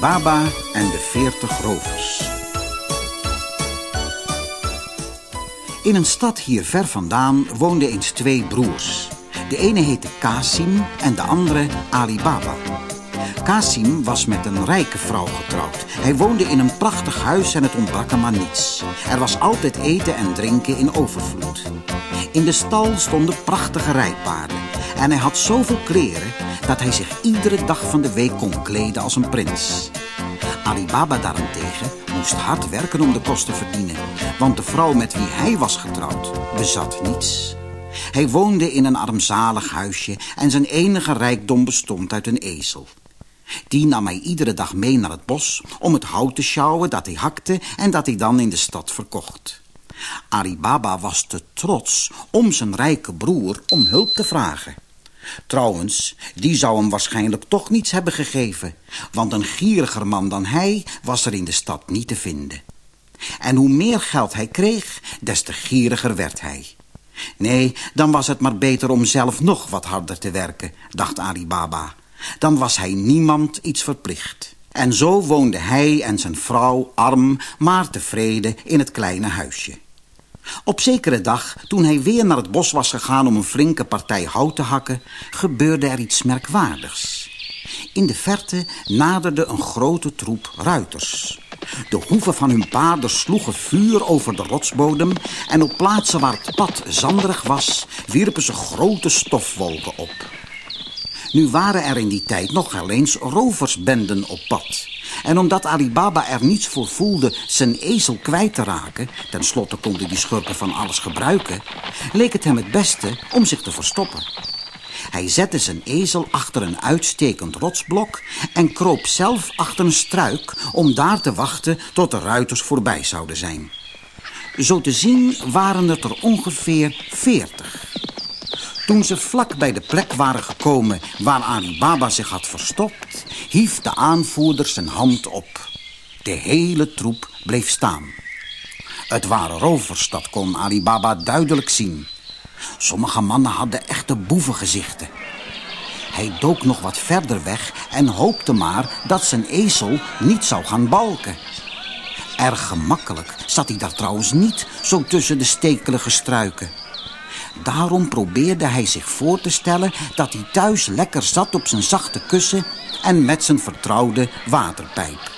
Baba en de veertig rovers. In een stad hier ver vandaan woonden eens twee broers. De ene heette Kasim en de andere Ali Baba. Kasim was met een rijke vrouw getrouwd. Hij woonde in een prachtig huis en het ontbrak hem aan niets. Er was altijd eten en drinken in overvloed. In de stal stonden prachtige rijpaarden. En hij had zoveel kleren dat hij zich iedere dag van de week kon kleden als een prins. Ali Baba daarentegen moest hard werken om de kosten te verdienen. Want de vrouw met wie hij was getrouwd bezat niets. Hij woonde in een armzalig huisje en zijn enige rijkdom bestond uit een ezel. Die nam hij iedere dag mee naar het bos om het hout te sjouwen dat hij hakte en dat hij dan in de stad verkocht. Ali Baba was te trots om zijn rijke broer om hulp te vragen. Trouwens, die zou hem waarschijnlijk toch niets hebben gegeven, want een gieriger man dan hij was er in de stad niet te vinden. En hoe meer geld hij kreeg, des te gieriger werd hij. Nee, dan was het maar beter om zelf nog wat harder te werken, dacht Ali Baba. Dan was hij niemand iets verplicht. En zo woonde hij en zijn vrouw arm, maar tevreden in het kleine huisje. Op zekere dag, toen hij weer naar het bos was gegaan om een flinke partij hout te hakken, gebeurde er iets merkwaardigs. In de verte naderde een grote troep ruiters. De hoeven van hun paarden sloegen vuur over de rotsbodem... en op plaatsen waar het pad zanderig was, wierpen ze grote stofwolken op. Nu waren er in die tijd nog wel eens roversbenden op pad. En omdat Ali Baba er niets voor voelde zijn ezel kwijt te raken... tenslotte konden die schurken van alles gebruiken... leek het hem het beste om zich te verstoppen. Hij zette zijn ezel achter een uitstekend rotsblok... en kroop zelf achter een struik om daar te wachten tot de ruiters voorbij zouden zijn. Zo te zien waren het er ongeveer veertig. Toen ze vlak bij de plek waren gekomen waar Ali Baba zich had verstopt... hief de aanvoerder zijn hand op. De hele troep bleef staan. Het waren rovers, dat kon Ali Baba duidelijk zien. Sommige mannen hadden echte boevengezichten. Hij dook nog wat verder weg en hoopte maar dat zijn ezel niet zou gaan balken. Erg gemakkelijk zat hij daar trouwens niet, zo tussen de stekelige struiken. Daarom probeerde hij zich voor te stellen dat hij thuis lekker zat op zijn zachte kussen en met zijn vertrouwde waterpijp.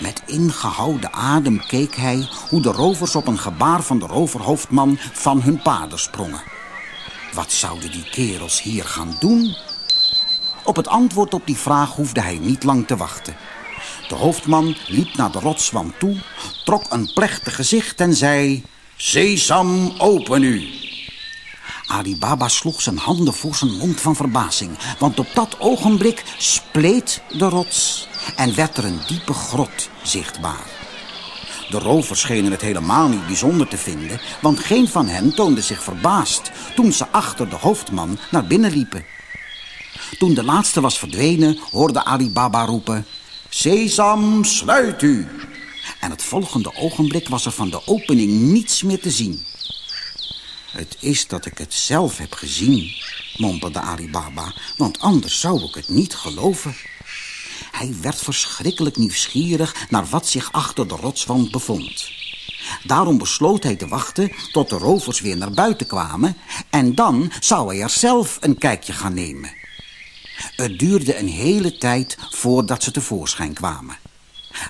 Met ingehouden adem keek hij hoe de rovers op een gebaar van de roverhoofdman van hun paarden sprongen. Wat zouden die kerels hier gaan doen? Op het antwoord op die vraag hoefde hij niet lang te wachten. De hoofdman liep naar de rotswand toe, trok een plechtig gezicht en zei... Sesam, open u! Ali Baba sloeg zijn handen voor zijn mond van verbazing. Want op dat ogenblik spleet de rots en werd er een diepe grot zichtbaar. De rovers schenen het helemaal niet bijzonder te vinden... want geen van hen toonde zich verbaasd... toen ze achter de hoofdman naar binnen liepen. Toen de laatste was verdwenen, hoorde Ali Baba roepen... Sesam, sluit u! En het volgende ogenblik was er van de opening niets meer te zien. Het is dat ik het zelf heb gezien, mompelde Ali Baba, want anders zou ik het niet geloven. Hij werd verschrikkelijk nieuwsgierig naar wat zich achter de rotswand bevond. Daarom besloot hij te wachten tot de rovers weer naar buiten kwamen... en dan zou hij er zelf een kijkje gaan nemen. Het duurde een hele tijd voordat ze tevoorschijn kwamen.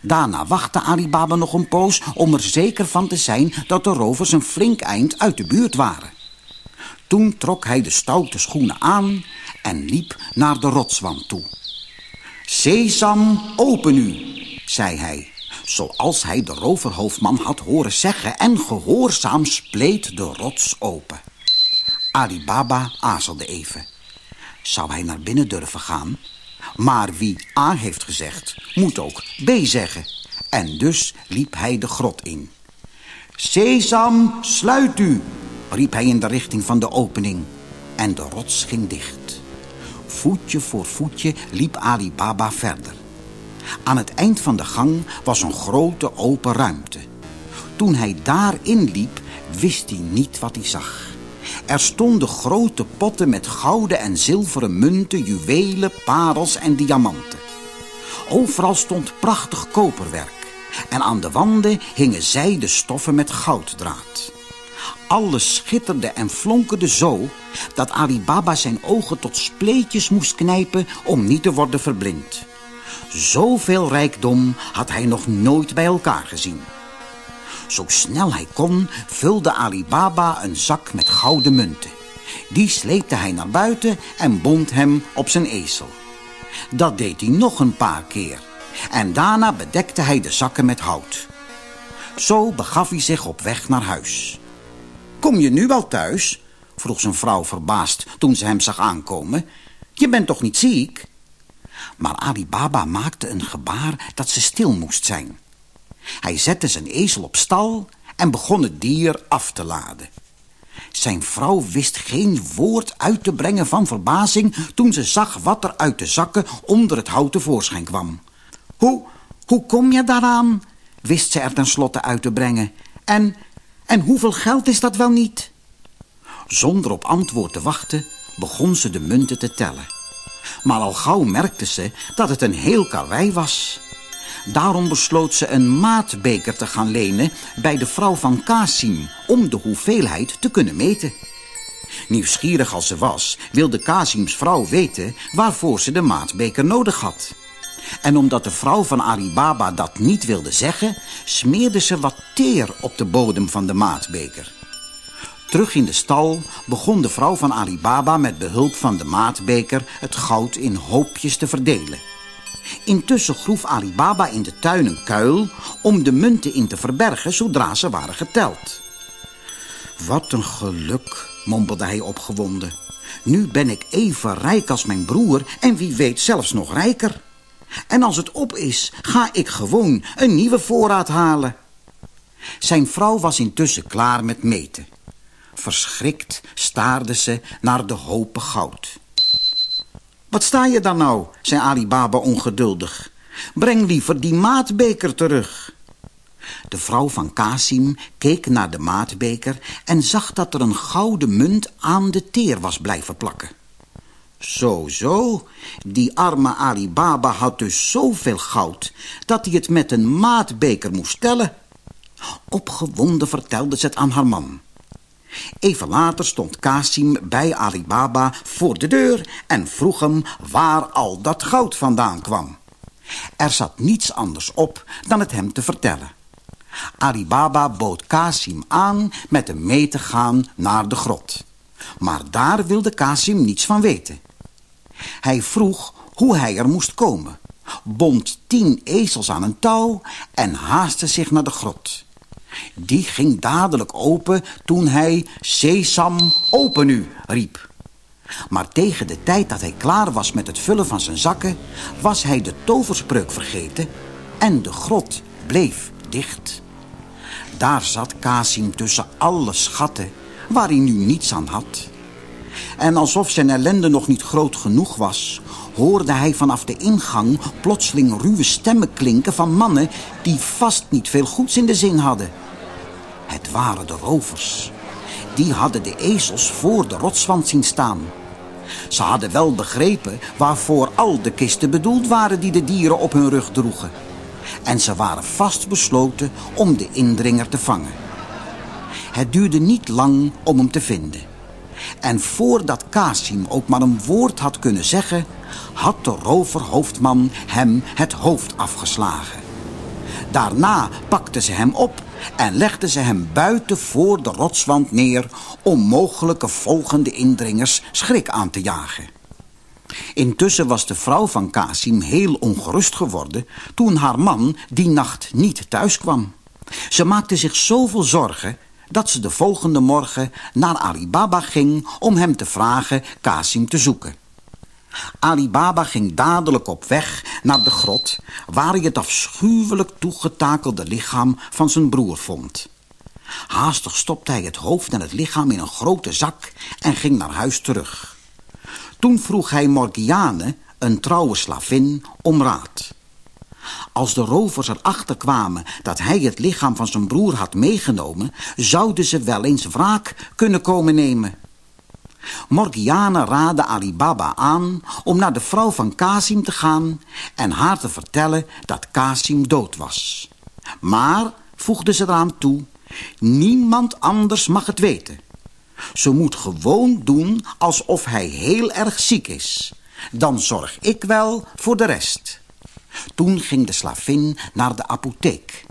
Daarna wachtte Alibaba nog een poos om er zeker van te zijn dat de rovers een flink eind uit de buurt waren. Toen trok hij de stoute schoenen aan en liep naar de rotswand toe. Sesam, open u, zei hij, zoals hij de roverhoofdman had horen zeggen en gehoorzaam spleet de rots open. Alibaba aarzelde even. Zou hij naar binnen durven gaan? Maar wie A heeft gezegd, moet ook B zeggen. En dus liep hij de grot in. Sesam, sluit u, riep hij in de richting van de opening. En de rots ging dicht. Voetje voor voetje liep Ali Baba verder. Aan het eind van de gang was een grote open ruimte. Toen hij daarin liep, wist hij niet wat hij zag. Er stonden grote potten met gouden en zilveren munten, juwelen, parels en diamanten. Overal stond prachtig koperwerk. En aan de wanden hingen zijden stoffen met gouddraad. Alles schitterde en flonkerde zo dat Ali Baba zijn ogen tot spleetjes moest knijpen om niet te worden verblind. Zoveel rijkdom had hij nog nooit bij elkaar gezien. Zo snel hij kon, vulde Ali Baba een zak met gouden munten. Die sleepte hij naar buiten en bond hem op zijn ezel. Dat deed hij nog een paar keer. En daarna bedekte hij de zakken met hout. Zo begaf hij zich op weg naar huis. Kom je nu wel thuis? vroeg zijn vrouw verbaasd toen ze hem zag aankomen. Je bent toch niet ziek? Maar Ali Baba maakte een gebaar dat ze stil moest zijn. Hij zette zijn ezel op stal en begon het dier af te laden. Zijn vrouw wist geen woord uit te brengen van verbazing... toen ze zag wat er uit de zakken onder het hout tevoorschijn kwam. Hoe, hoe kom je daaraan? wist ze er tenslotte uit te brengen. En, en hoeveel geld is dat wel niet? Zonder op antwoord te wachten begon ze de munten te tellen. Maar al gauw merkte ze dat het een heel karwei was. Daarom besloot ze een maatbeker te gaan lenen bij de vrouw van Kasim om de hoeveelheid te kunnen meten. Nieuwsgierig als ze was, wilde Kasims vrouw weten waarvoor ze de maatbeker nodig had. En omdat de vrouw van Ali Baba dat niet wilde zeggen, smeerde ze wat teer op de bodem van de maatbeker. Terug in de stal begon de vrouw van Ali Baba met behulp van de maatbeker het goud in hoopjes te verdelen. Intussen groef Ali Baba in de tuin een kuil om de munten in te verbergen zodra ze waren geteld. Wat een geluk, mompelde hij opgewonden. Nu ben ik even rijk als mijn broer en wie weet zelfs nog rijker. En als het op is, ga ik gewoon een nieuwe voorraad halen. Zijn vrouw was intussen klaar met meten. Verschrikt staarde ze naar de hopen goud. Wat sta je dan nou, zei Ali Baba ongeduldig. Breng liever die maatbeker terug. De vrouw van Kasim keek naar de maatbeker en zag dat er een gouden munt aan de teer was blijven plakken. Zo, zo, die arme Ali Baba had dus zoveel goud dat hij het met een maatbeker moest tellen. Opgewonden vertelde ze het aan haar man. Even later stond Kasim bij Ali Baba voor de deur en vroeg hem waar al dat goud vandaan kwam. Er zat niets anders op dan het hem te vertellen. Ali Baba bood Kasim aan met hem mee te gaan naar de grot. Maar daar wilde Kasim niets van weten. Hij vroeg hoe hij er moest komen, bond tien ezels aan een touw en haastte zich naar de grot. Die ging dadelijk open toen hij Sesam, open nu, riep. Maar tegen de tijd dat hij klaar was met het vullen van zijn zakken... was hij de toverspreuk vergeten en de grot bleef dicht. Daar zat Kasim tussen alle schatten waar hij nu niets aan had. En alsof zijn ellende nog niet groot genoeg was... hoorde hij vanaf de ingang plotseling ruwe stemmen klinken van mannen... die vast niet veel goeds in de zin hadden... Het waren de rovers. Die hadden de ezels voor de rotswand zien staan. Ze hadden wel begrepen waarvoor al de kisten bedoeld waren die de dieren op hun rug droegen. En ze waren vastbesloten om de indringer te vangen. Het duurde niet lang om hem te vinden. En voordat Kasim ook maar een woord had kunnen zeggen... had de roverhoofdman hem het hoofd afgeslagen. Daarna pakten ze hem op en legden ze hem buiten voor de rotswand neer om mogelijke volgende indringers schrik aan te jagen. Intussen was de vrouw van Kasim heel ongerust geworden toen haar man die nacht niet thuis kwam. Ze maakte zich zoveel zorgen dat ze de volgende morgen naar Ali Baba ging om hem te vragen Kasim te zoeken. Ali Baba ging dadelijk op weg naar de grot... waar hij het afschuwelijk toegetakelde lichaam van zijn broer vond. Haastig stopte hij het hoofd en het lichaam in een grote zak... en ging naar huis terug. Toen vroeg hij Morgiane, een trouwe slavin, om raad. Als de rovers erachter kwamen dat hij het lichaam van zijn broer had meegenomen... zouden ze wel eens wraak kunnen komen nemen... Morgiane raadde Ali Baba aan om naar de vrouw van Kasim te gaan en haar te vertellen dat Kasim dood was. Maar, voegde ze eraan toe, niemand anders mag het weten. Ze moet gewoon doen alsof hij heel erg ziek is. Dan zorg ik wel voor de rest. Toen ging de slavin naar de apotheek.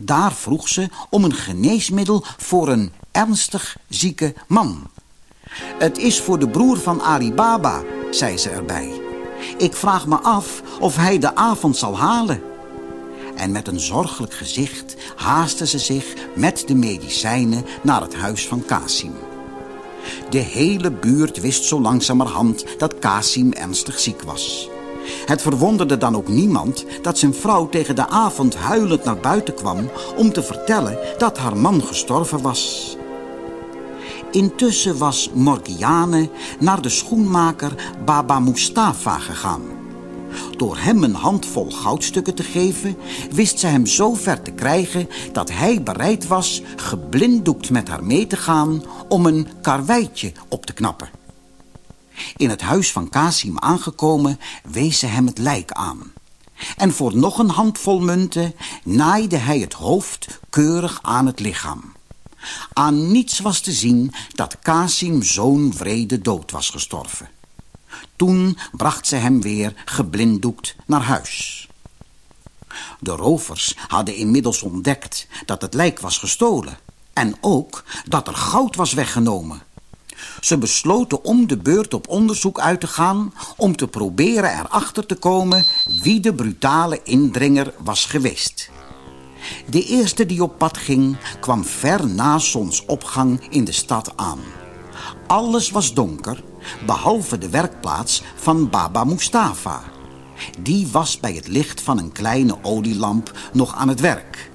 Daar vroeg ze om een geneesmiddel voor een ernstig zieke man. Het is voor de broer van Ali Baba, zei ze erbij. Ik vraag me af of hij de avond zal halen. En met een zorgelijk gezicht haastte ze zich met de medicijnen naar het huis van Kasim. De hele buurt wist zo langzamerhand dat Kasim ernstig ziek was. Het verwonderde dan ook niemand dat zijn vrouw tegen de avond huilend naar buiten kwam... om te vertellen dat haar man gestorven was. Intussen was Morgiane naar de schoenmaker Baba Mustafa gegaan. Door hem een handvol goudstukken te geven, wist ze hem zo ver te krijgen dat hij bereid was geblinddoekt met haar mee te gaan om een karweitje op te knappen. In het huis van Kasim aangekomen wees ze hem het lijk aan. En voor nog een handvol munten naaide hij het hoofd keurig aan het lichaam. Aan niets was te zien dat Kasim zo'n vrede dood was gestorven. Toen bracht ze hem weer geblinddoekt naar huis. De rovers hadden inmiddels ontdekt dat het lijk was gestolen... en ook dat er goud was weggenomen. Ze besloten om de beurt op onderzoek uit te gaan... om te proberen erachter te komen wie de brutale indringer was geweest. De eerste die op pad ging, kwam ver na zonsopgang in de stad aan. Alles was donker, behalve de werkplaats van Baba Mustafa. Die was bij het licht van een kleine olielamp nog aan het werk.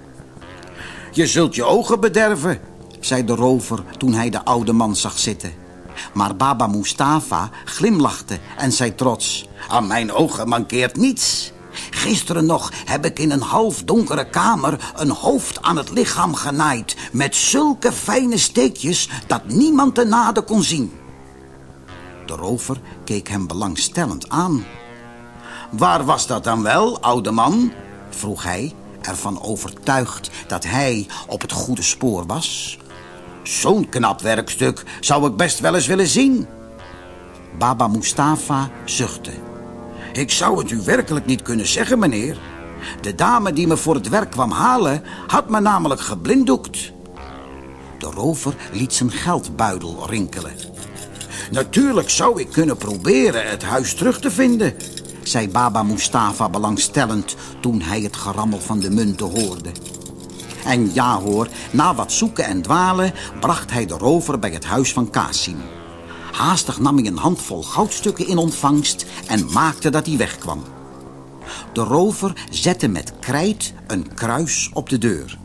Je zult je ogen bederven, zei de rover toen hij de oude man zag zitten. Maar Baba Mustafa glimlachte en zei trots... Aan mijn ogen mankeert niets. Gisteren nog heb ik in een half donkere kamer een hoofd aan het lichaam genaaid... met zulke fijne steekjes dat niemand de nade kon zien. De rover keek hem belangstellend aan. Waar was dat dan wel, oude man? vroeg hij, ervan overtuigd dat hij op het goede spoor was. Zo'n knap werkstuk zou ik best wel eens willen zien. Baba Mustafa zuchtte. Ik zou het u werkelijk niet kunnen zeggen, meneer. De dame die me voor het werk kwam halen, had me namelijk geblinddoekt. De rover liet zijn geldbuidel rinkelen. Natuurlijk zou ik kunnen proberen het huis terug te vinden, zei Baba Mustafa belangstellend toen hij het gerammel van de munten hoorde. En ja hoor, na wat zoeken en dwalen bracht hij de rover bij het huis van Kasim. Haastig nam hij een handvol goudstukken in ontvangst en maakte dat hij wegkwam. De rover zette met krijt een kruis op de deur.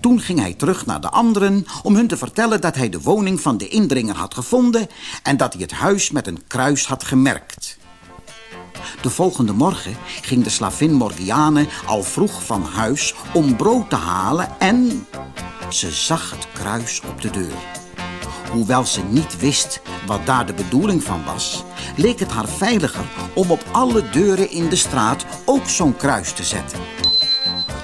Toen ging hij terug naar de anderen om hun te vertellen dat hij de woning van de indringer had gevonden en dat hij het huis met een kruis had gemerkt. De volgende morgen ging de slavin Morgiane al vroeg van huis om brood te halen en ze zag het kruis op de deur. Hoewel ze niet wist wat daar de bedoeling van was, leek het haar veiliger om op alle deuren in de straat ook zo'n kruis te zetten.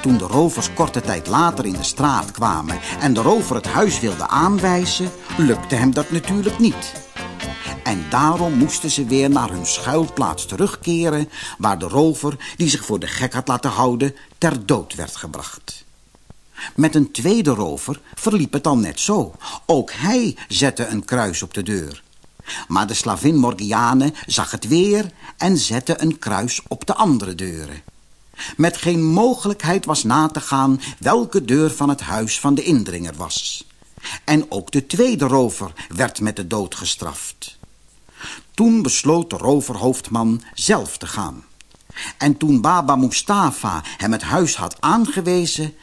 Toen de rovers korte tijd later in de straat kwamen en de rover het huis wilde aanwijzen, lukte hem dat natuurlijk niet. En daarom moesten ze weer naar hun schuilplaats terugkeren... waar de rover, die zich voor de gek had laten houden, ter dood werd gebracht. Met een tweede rover verliep het al net zo. Ook hij zette een kruis op de deur. Maar de slavin Morgiane zag het weer en zette een kruis op de andere deuren. Met geen mogelijkheid was na te gaan welke deur van het huis van de indringer was. En ook de tweede rover werd met de dood gestraft. Toen besloot de roverhoofdman zelf te gaan. En toen Baba Mustafa hem het huis had aangewezen...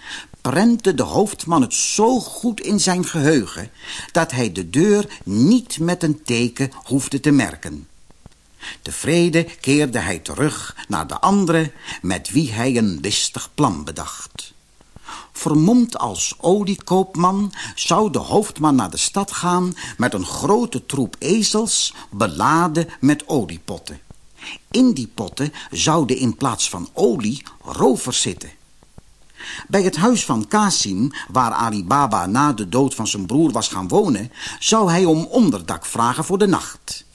prentte de hoofdman het zo goed in zijn geheugen... dat hij de deur niet met een teken hoefde te merken. Tevreden keerde hij terug naar de andere... met wie hij een listig plan bedacht. Vermomd als oliekoopman zou de hoofdman naar de stad gaan... met een grote troep ezels beladen met oliepotten. In die potten zouden in plaats van olie rovers zitten. Bij het huis van Kasim, waar Ali Baba na de dood van zijn broer was gaan wonen... zou hij om onderdak vragen voor de nacht.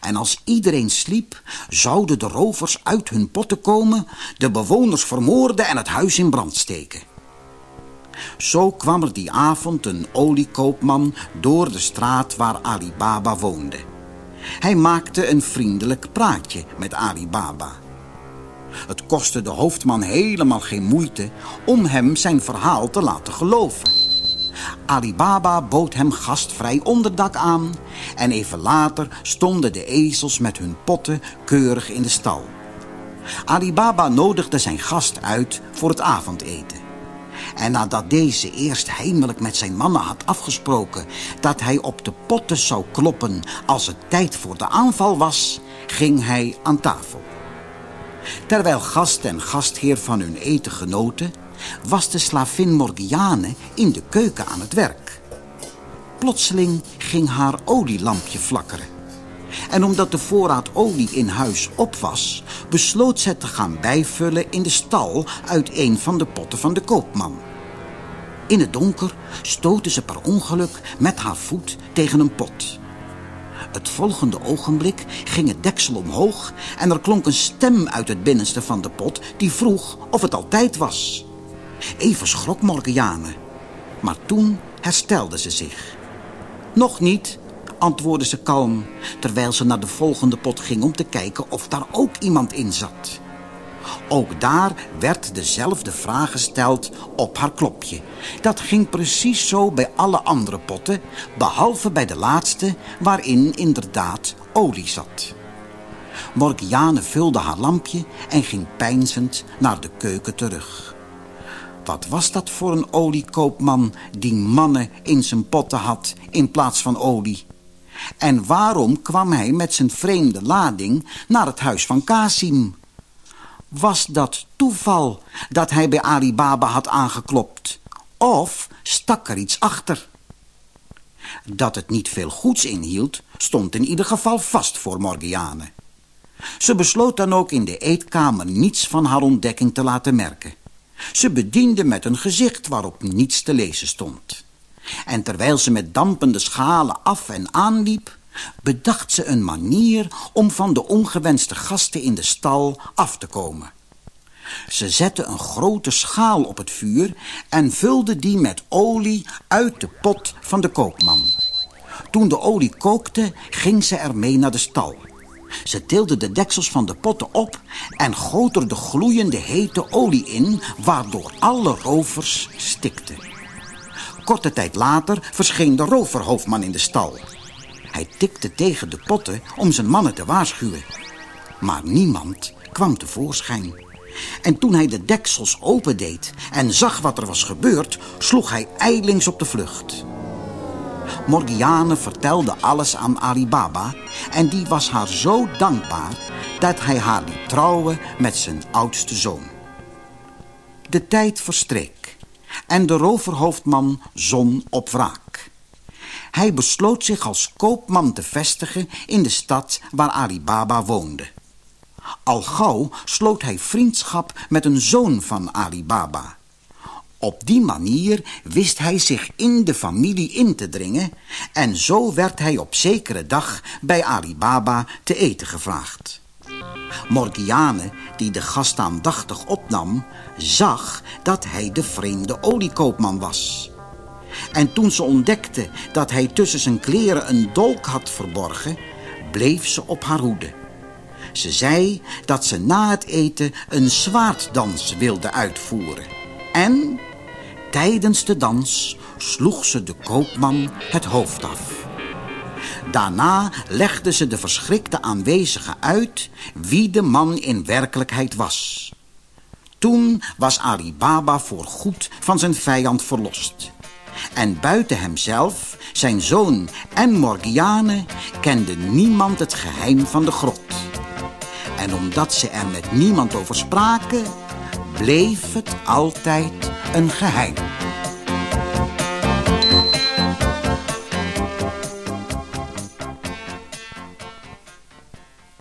En als iedereen sliep, zouden de rovers uit hun potten komen... de bewoners vermoorden en het huis in brand steken. Zo kwam er die avond een oliekoopman door de straat waar Ali Baba woonde. Hij maakte een vriendelijk praatje met Ali Baba. Het kostte de hoofdman helemaal geen moeite om hem zijn verhaal te laten geloven. Ali Baba bood hem gastvrij onderdak aan en even later stonden de ezels met hun potten keurig in de stal. Ali Baba nodigde zijn gast uit voor het avondeten. En nadat deze eerst heimelijk met zijn mannen had afgesproken... dat hij op de potten zou kloppen als het tijd voor de aanval was... ging hij aan tafel. Terwijl gast en gastheer van hun eten genoten... was de slavin Morgiane in de keuken aan het werk. Plotseling ging haar olielampje flakkeren. En omdat de voorraad olie in huis op was... besloot ze te gaan bijvullen in de stal uit een van de potten van de koopman. In het donker stootte ze per ongeluk met haar voet tegen een pot. Het volgende ogenblik ging het deksel omhoog... en er klonk een stem uit het binnenste van de pot... die vroeg of het altijd was. Even schrok Morgiane. Maar toen herstelde ze zich. Nog niet, antwoordde ze kalm... terwijl ze naar de volgende pot ging om te kijken of daar ook iemand in zat... Ook daar werd dezelfde vraag gesteld op haar klopje. Dat ging precies zo bij alle andere potten, behalve bij de laatste waarin inderdaad olie zat. Morgiane vulde haar lampje en ging peinzend naar de keuken terug. Wat was dat voor een oliekoopman die mannen in zijn potten had in plaats van olie? En waarom kwam hij met zijn vreemde lading naar het huis van Kasim? Was dat toeval dat hij bij Ali Baba had aangeklopt? Of stak er iets achter? Dat het niet veel goeds inhield, stond in ieder geval vast voor Morgiane. Ze besloot dan ook in de eetkamer niets van haar ontdekking te laten merken. Ze bediende met een gezicht waarop niets te lezen stond. En terwijl ze met dampende schalen af en aanliep, bedacht ze een manier om van de ongewenste gasten in de stal af te komen. Ze zette een grote schaal op het vuur en vulde die met olie uit de pot van de koopman. Toen de olie kookte, ging ze ermee naar de stal. Ze tilde de deksels van de potten op en goot er de gloeiende hete olie in, waardoor alle rovers stikten. Korte tijd later verscheen de roverhoofdman in de stal. Hij tikte tegen de potten om zijn mannen te waarschuwen. Maar niemand kwam tevoorschijn. En toen hij de deksels opendeed en zag wat er was gebeurd... sloeg hij ijlings op de vlucht. Morgiane vertelde alles aan Ali Baba... en die was haar zo dankbaar dat hij haar liet trouwen met zijn oudste zoon. De tijd verstreek en de roverhoofdman zon op wraak. Hij besloot zich als koopman te vestigen in de stad waar Ali Baba woonde. Al gauw sloot hij vriendschap met een zoon van Ali Baba. Op die manier wist hij zich in de familie in te dringen... en zo werd hij op zekere dag bij Ali Baba te eten gevraagd. Morgiane, die de gast aandachtig opnam, zag dat hij de vreemde oliekoopman was. En toen ze ontdekte dat hij tussen zijn kleren een dolk had verborgen... bleef ze op haar hoede. Ze zei dat ze na het eten een zwaarddans wilde uitvoeren. En tijdens de dans sloeg ze de koopman het hoofd af. Daarna legde ze de verschrikte aanwezigen uit wie de man in werkelijkheid was. Toen was Ali Baba voorgoed van zijn vijand verlost. En buiten hemzelf, zijn zoon en Morgiane kende niemand het geheim van de grot. En omdat ze er met niemand over spraken, bleef het altijd een geheim.